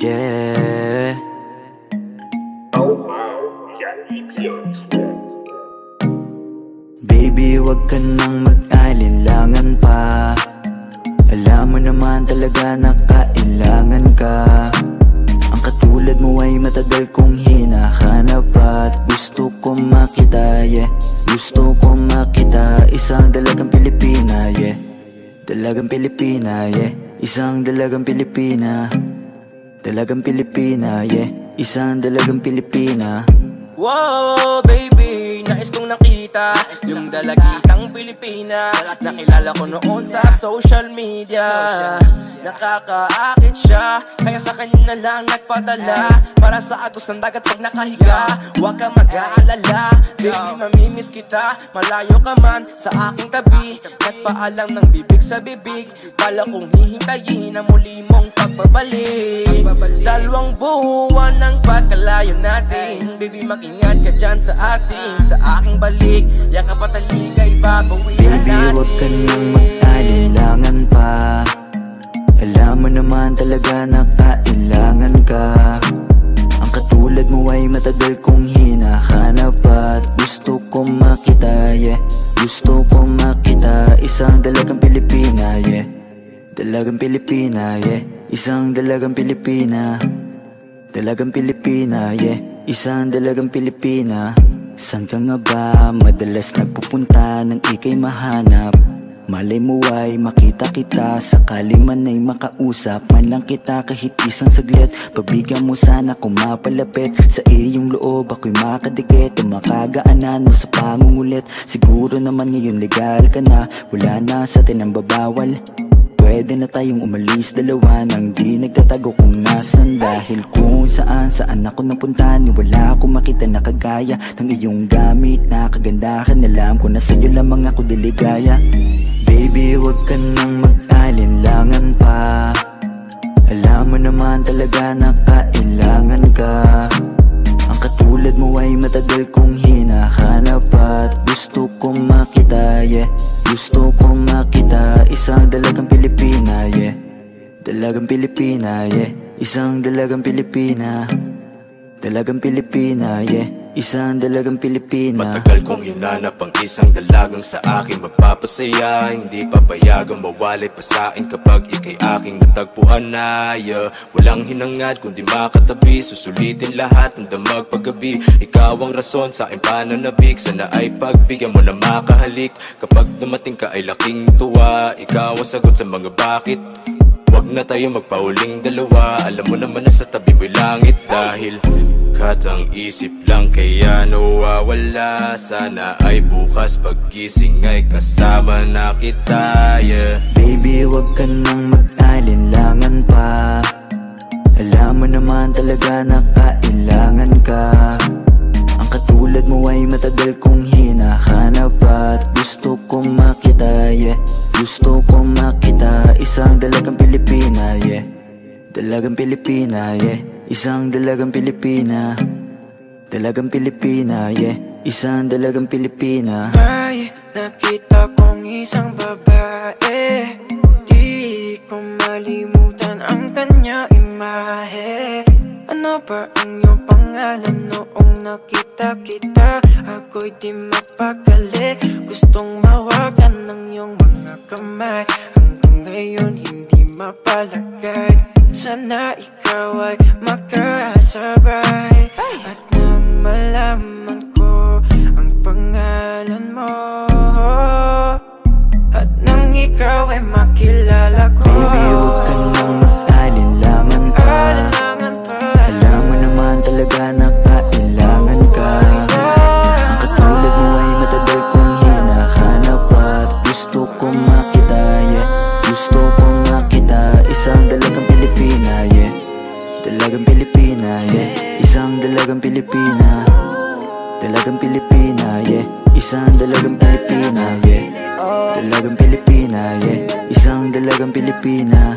Yeah. Baby, wag ka nang mag-alinlangan pa. Alam mo naman talaga na kailangan ka. Ang katulad mo ay matagal kong hinahanap At gusto ko makita, yeah. Gusto ko makita Isang dalagang Pilipina, yeah. Dalagang Pilipina, yeah. Isang dalagang Pilipina Dalagang Pilipina, yeah. Isang dalagang Pilipina. Wow, baby, nais kong nakita Yung dalagitang Pilipina Nakilala ko noon sa social media. Nakakaakit siya Kaya sa kanya na lang nagpadala. Para sa agos ng dagat pag nakahiga Huwag ka mag-aalala. Baby, mamimiss kita Malayo ka man sa aking tabi. Nagpaalam ng bibig sa bibig? Bala kong hihintayin ang muli mong pagbabalik. Dalawang buwan ng pagkalayo natin. Baby, mag-ingat ka dyan sa atin Sa aking balik Yakap at aligay, babawihan Baby, natin. wag ka nang mag-alinlangan pa. Alam mo naman talaga na kailangan ka. Ang katulad mo ay matagal kong hinahanap At gusto ko makita, yeah. Gusto ko makita Isang dalagang Pilipina, yeah. Dalagang Pilipina, yeah. Isang dalagang Pilipina. Dalagang Pilipina, yeah. Isang dalagang Pilipina San ka nga ba? Madalas nagpupunta nang ikay mahanap? Malay mo ay makita kita Sakali man ay makausap. Man lang kita kahit isang saglit. Pabigyan mo sana kung mapalapit. Sa iyong loob ako'y makadikit. O makagaanan mo sa pangungulit Siguro naman ngayon legal ka na. Wala na sa atin babawal Pwede na tayong umalis dalawa Nang di nagtatago kung nasan Dahil kung saan saan ako napunta Ni wala akong makita na kagaya Ng iyong gamit. Na kagandahan Alam ko na sa'yo lamang ako diligaya Baby, wag ka nang mag-alinlangan hinahanap At gusto ko makita, yeah. Gusto ko makita Isang dalagang Pilipina, yeah. Dalagang Pilipina, yeah. Isang dalagang Pilipina. Dalagang Pilipina, yeah Isang dalagang Pilipina. Matagal kong hinanap ang isang dalagang sa akin. Magpapasaya Hindi papayagang mawalay pa sa akin kapag ikay aking natagpuan na yeah. Walang hinangad kundi makatabi Susulitin lahat ng damag paggabi. Ikaw ang rason sa aking pananabik Sana ay pagbigyan mo na makahalik. Kapag dumating ka ay laking tuwa Ikaw ang sagot sa mga bakit. Huwag na tayo magpauling dalawa Alam mo naman na sa tabi mo'y langit Dahil katang isip lang kaya nawawala Sana ay bukas paggising ay kasama na kita yeah. Baby, wag ka nang mag-alinlangan pa. Alam mo naman talaga na kailangan ka. Ang katulad mo ay matagal kong hinahanap At gusto ko makita, yeah. Gusto ko makita Isang dalagang Pilipina, yeah Dalagang Pilipina, yeah. Isang dalagang Pilipina. Dalagang Pilipina, yeah. Isang dalagang Pilipina. May nakita kong isang babae. Di ko malimutan ang kanya imahe. Ano ba ang iyong pangalan noong nakita kita? Ako'y di mapakali Gustong mawagan ng iyong mga kamay. Hanggang ngayon hindi mapalagay Sana ikaw ay makasabay. At nang malaman Pilipina. Dalagang Pilipina, yeah. Isang dalagang Pilipina, yeah. Dalagang Pilipina, yeah. Isang dalagang Pilipina.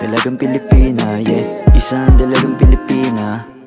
Dalagang Pilipina, yeah. Isang dalagang Pilipina